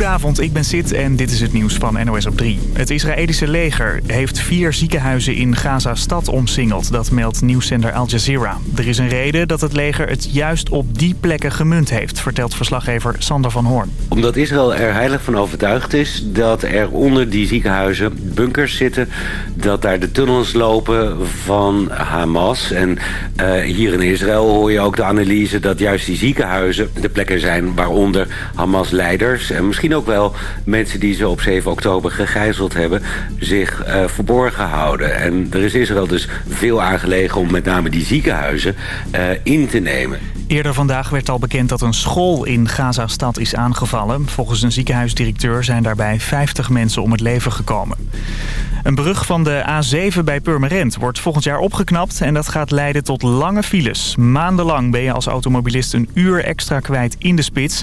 Goedenavond, ik ben Sid en dit is het nieuws van NOS op 3. Het Israëlische leger heeft vier ziekenhuizen in Gaza-stad omsingeld. Dat meldt nieuwszender Al Jazeera. Er is een reden dat het leger het juist op die plekken gemunt heeft... vertelt verslaggever Sander van Hoorn. Omdat Israël er heilig van overtuigd is dat er onder die ziekenhuizen bunkers zitten... dat daar de tunnels lopen van Hamas. En uh, hier in Israël hoor je ook de analyse dat juist die ziekenhuizen... de plekken zijn waaronder Hamas-leiders... en misschien ook wel mensen die ze op 7 oktober gegijzeld hebben... zich uh, verborgen houden. En er is Israël dus veel aangelegen om met name die ziekenhuizen uh, in te nemen. Eerder vandaag werd al bekend dat een school in Gaza-stad is aangevallen. Volgens een ziekenhuisdirecteur zijn daarbij 50 mensen om het leven gekomen. Een brug van de A7 bij Purmerend wordt volgend jaar opgeknapt... en dat gaat leiden tot lange files. Maandenlang ben je als automobilist een uur extra kwijt in de spits.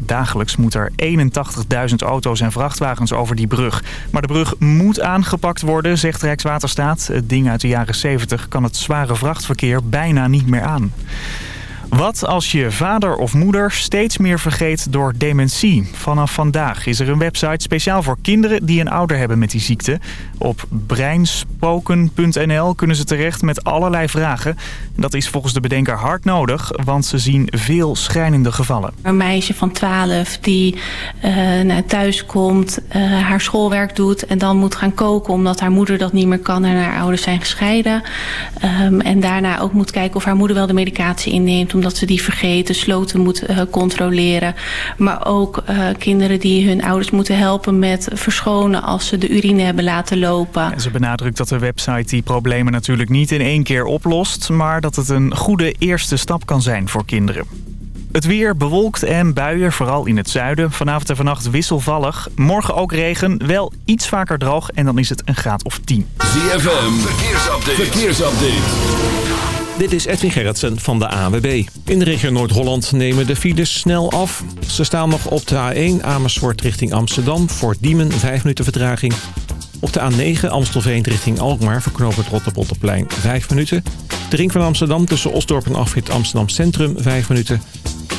Dagelijks moet er 81.000 auto's en vrachtwagens over die brug. Maar de brug moet aangepakt worden, zegt Rijkswaterstaat. Het ding uit de jaren 70 kan het zware vrachtverkeer bijna niet meer aan. Wat als je vader of moeder steeds meer vergeet door dementie? Vanaf vandaag is er een website speciaal voor kinderen die een ouder hebben met die ziekte. Op breinspoken.nl kunnen ze terecht met allerlei vragen. Dat is volgens de bedenker hard nodig, want ze zien veel schrijnende gevallen. Een meisje van 12 die uh, thuis komt, uh, haar schoolwerk doet en dan moet gaan koken omdat haar moeder dat niet meer kan en haar ouders zijn gescheiden. Um, en daarna ook moet kijken of haar moeder wel de medicatie inneemt omdat ze die vergeten, sloten moet uh, controleren. Maar ook uh, kinderen die hun ouders moeten helpen met verschonen als ze de urine hebben laten lopen. En ze benadrukt dat de website die problemen natuurlijk niet in één keer oplost... maar dat het een goede eerste stap kan zijn voor kinderen. Het weer bewolkt en buien, vooral in het zuiden. Vanavond en vannacht wisselvallig. Morgen ook regen, wel iets vaker droog en dan is het een graad of 10. ZFM, verkeersupdate. verkeersupdate. Dit is Edwin Gerritsen van de AWB. In de regio Noord-Holland nemen de files snel af. Ze staan nog op de A1 Amersfoort richting Amsterdam. Voor Diemen 5 minuten vertraging. Op de A9 Amstelveen richting Alkmaar voor knooppunt Rotterpolderplein 5 minuten. De ring van Amsterdam tussen Osdorp en afrit Amsterdam Centrum 5 minuten.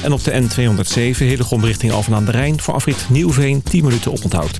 En op de N207 Hillegom richting Alphen aan de Rijn voor afrit Nieuwveen 10 minuten oponthoud.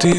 ты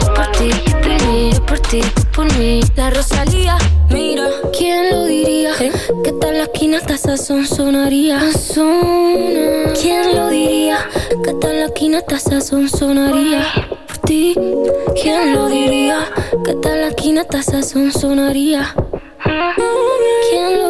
por mí. La Rosalía, mira, ¿quién lo diría? ¿Eh? Que tal la esquina hasta son sonaría? ¿Quién lo diría? Que tal la esquina hasta son sonaría? Por ti, ¿quién lo diría? Que tal la esquina hasta son sonaría? ¿Eh? ¿Quién lo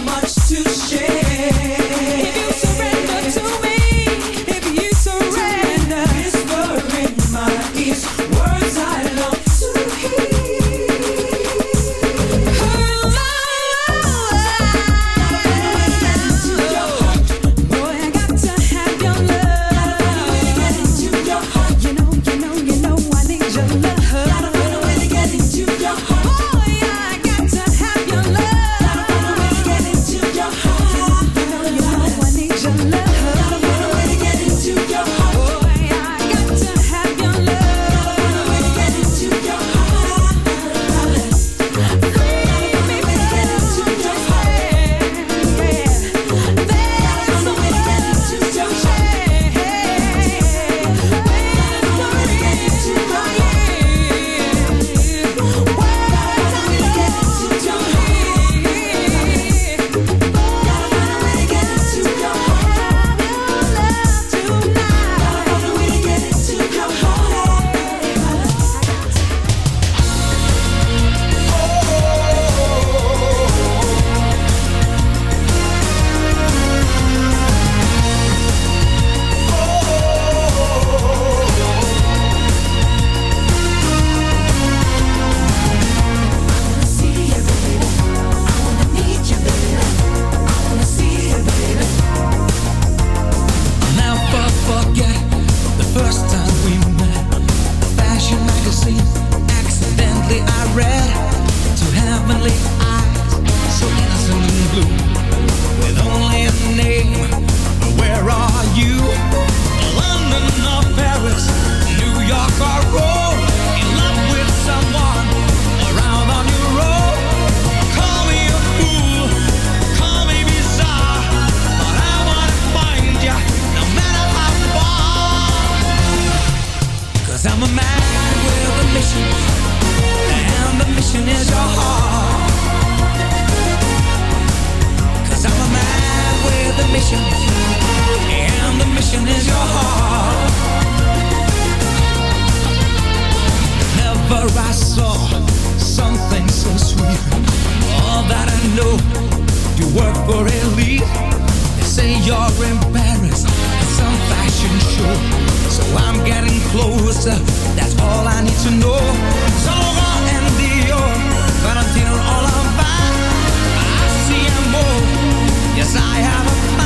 Heavenly eyes, so innocent and blue, with only a name. But where are you? London or Paris, New York or Rome? In love with someone around on your own? Call me a fool, call me bizarre, but I wanna find ya no matter how far. Cause I'm a man with a mission, and the mission is your heart. A mission, and the mission is your heart. Never I saw something so sweet. All that I know, you work for elite. They say you're in Paris at some fashion show. So I'm getting closer, that's all I need to know. Saint Laurent and Dior, Valentino all fine. I see more, yes I have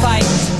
fight.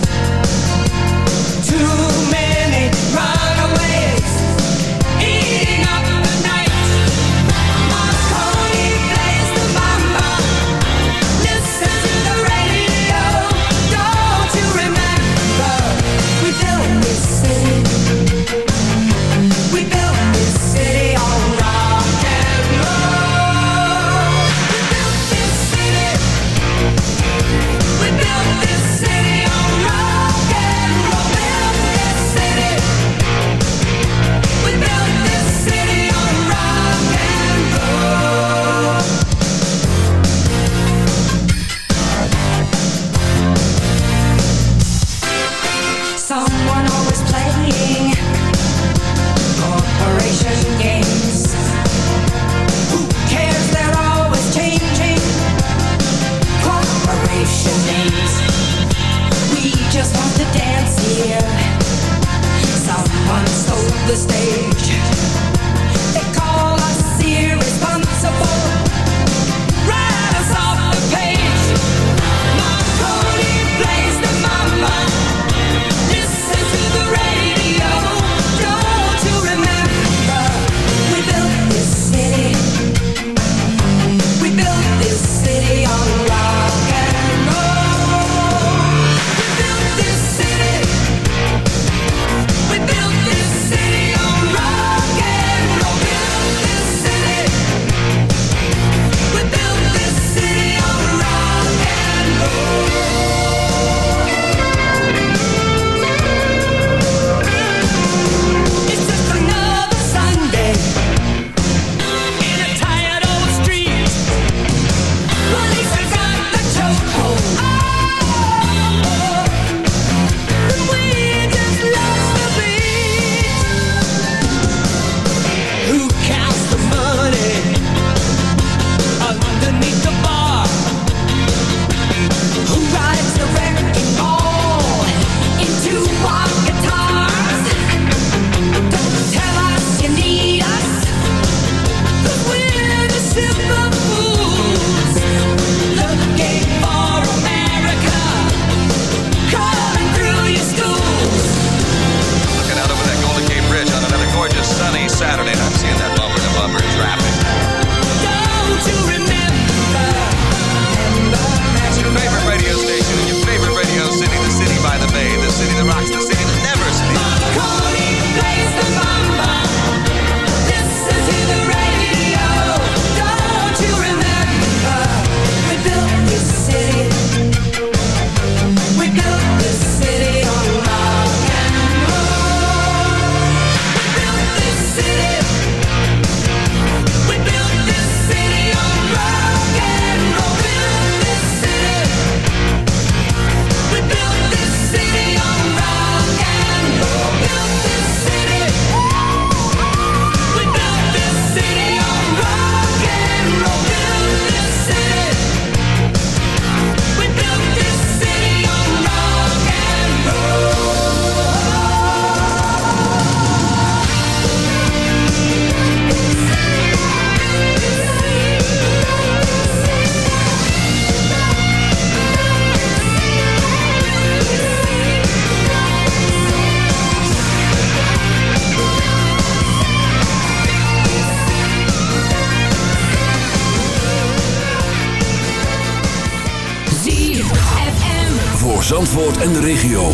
Regio.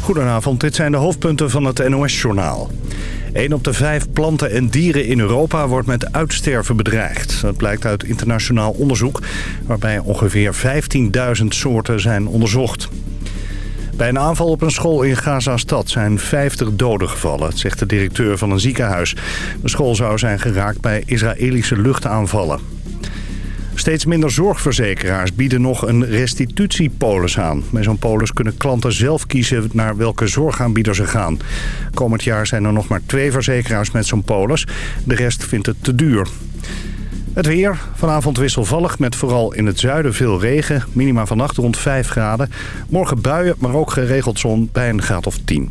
Goedenavond, dit zijn de hoofdpunten van het NOS-journaal. Een op de vijf planten en dieren in Europa wordt met uitsterven bedreigd. Dat blijkt uit internationaal onderzoek... waarbij ongeveer 15.000 soorten zijn onderzocht. Bij een aanval op een school in Gaza-stad zijn 50 doden gevallen, zegt de directeur van een ziekenhuis. De school zou zijn geraakt bij Israëlische luchtaanvallen. Steeds minder zorgverzekeraars bieden nog een restitutiepolis aan. Met zo'n polis kunnen klanten zelf kiezen naar welke zorgaanbieder ze gaan. Komend jaar zijn er nog maar twee verzekeraars met zo'n polis. De rest vindt het te duur. Het weer. Vanavond wisselvallig met vooral in het zuiden veel regen. Minima vannacht rond 5 graden. Morgen buien, maar ook geregeld zon bij een graad of 10.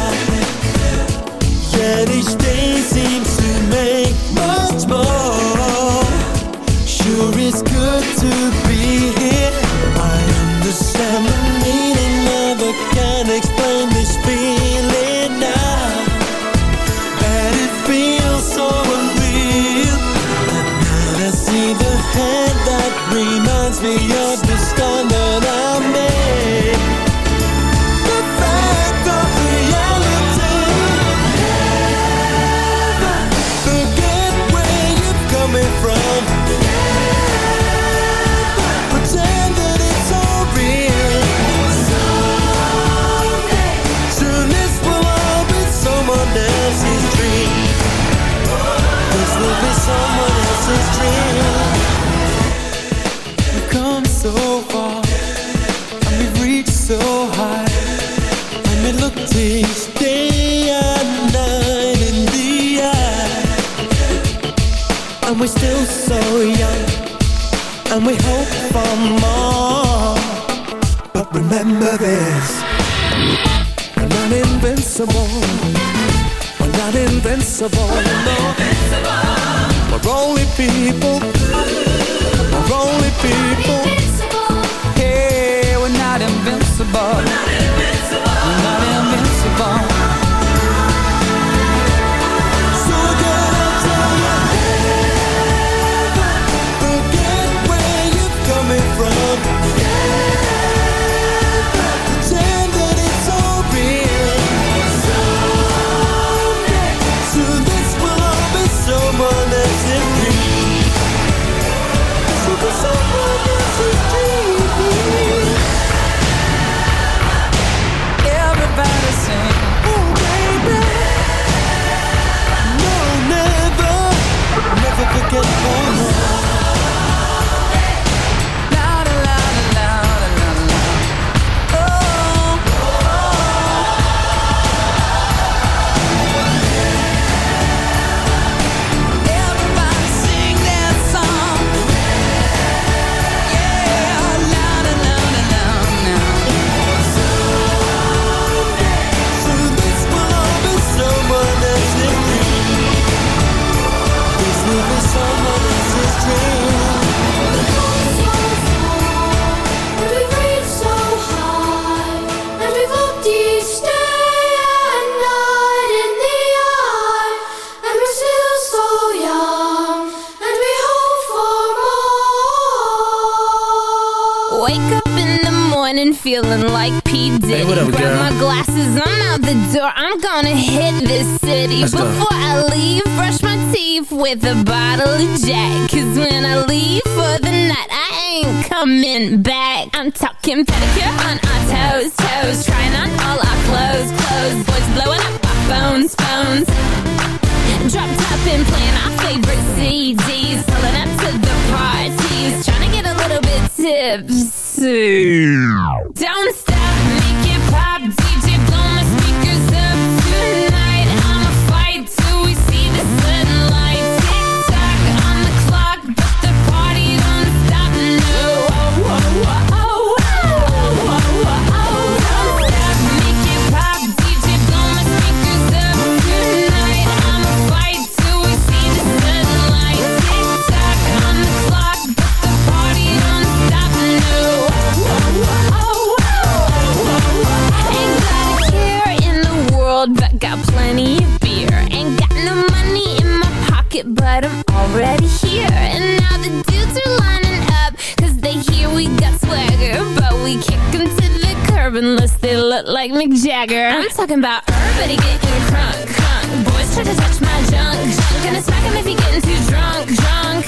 talking about everybody getting drunk, drunk. Boys try to touch my junk, junk. Gonna smack him if he getting too drunk, drunk.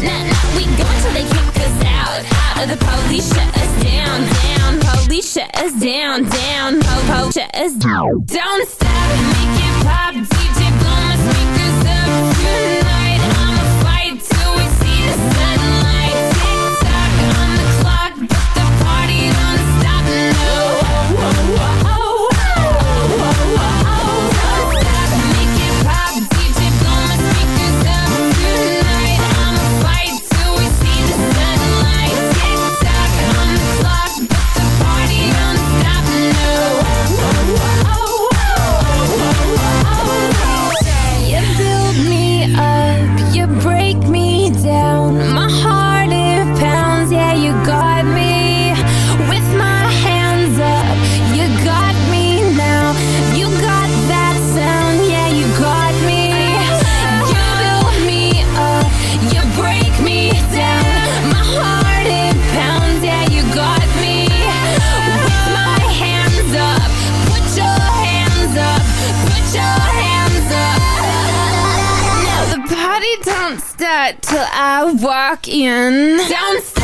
Nah, nah, we go until they kick us out, out. of The police shut us down, down. Police shut us down, down. Ho, ho, shut us down. Don't stop, make it Caribbean. Downstairs.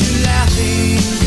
you laughing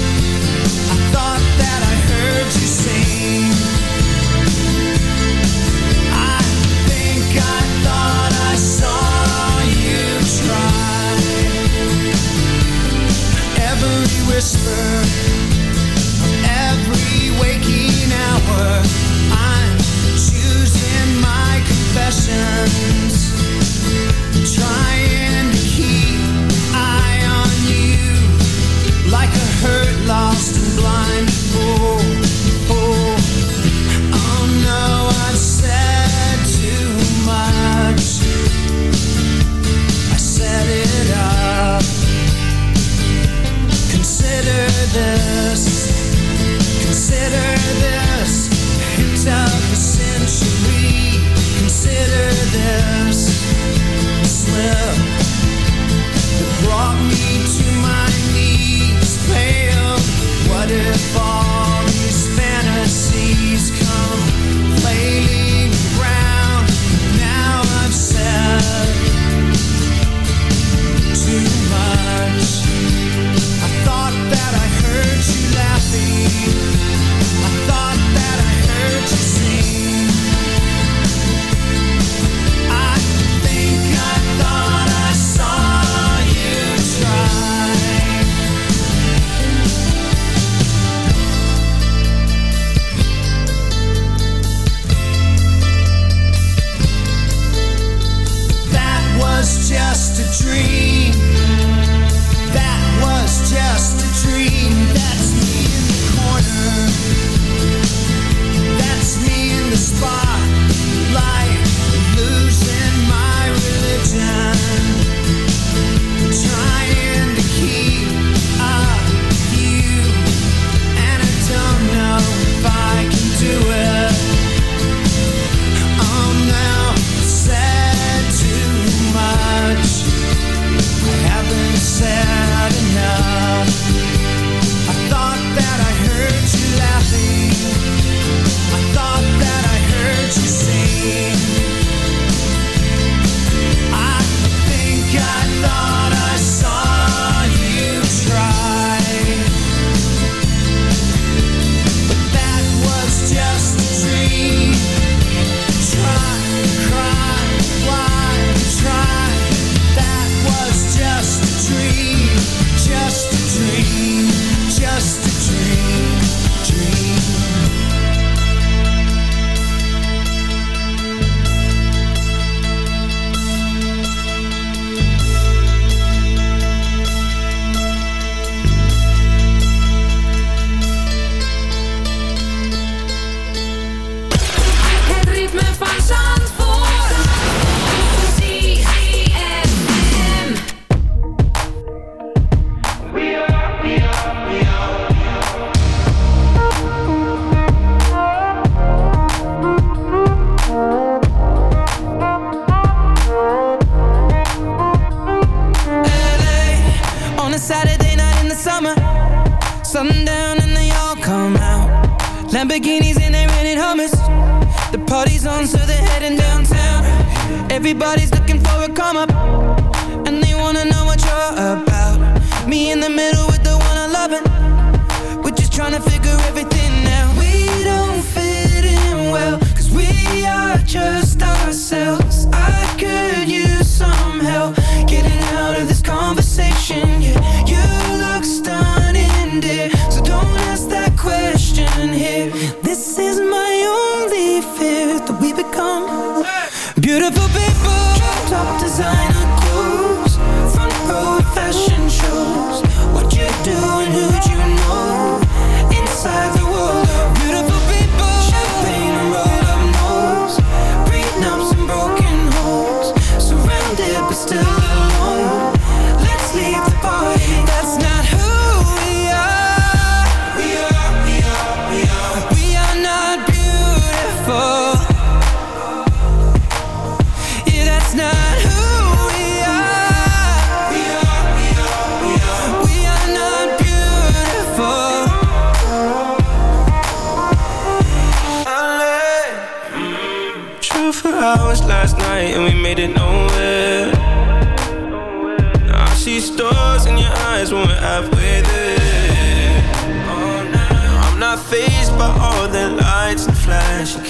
trying to figure everything out. We don't fit in well Cause we are just ourselves. I could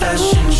fashion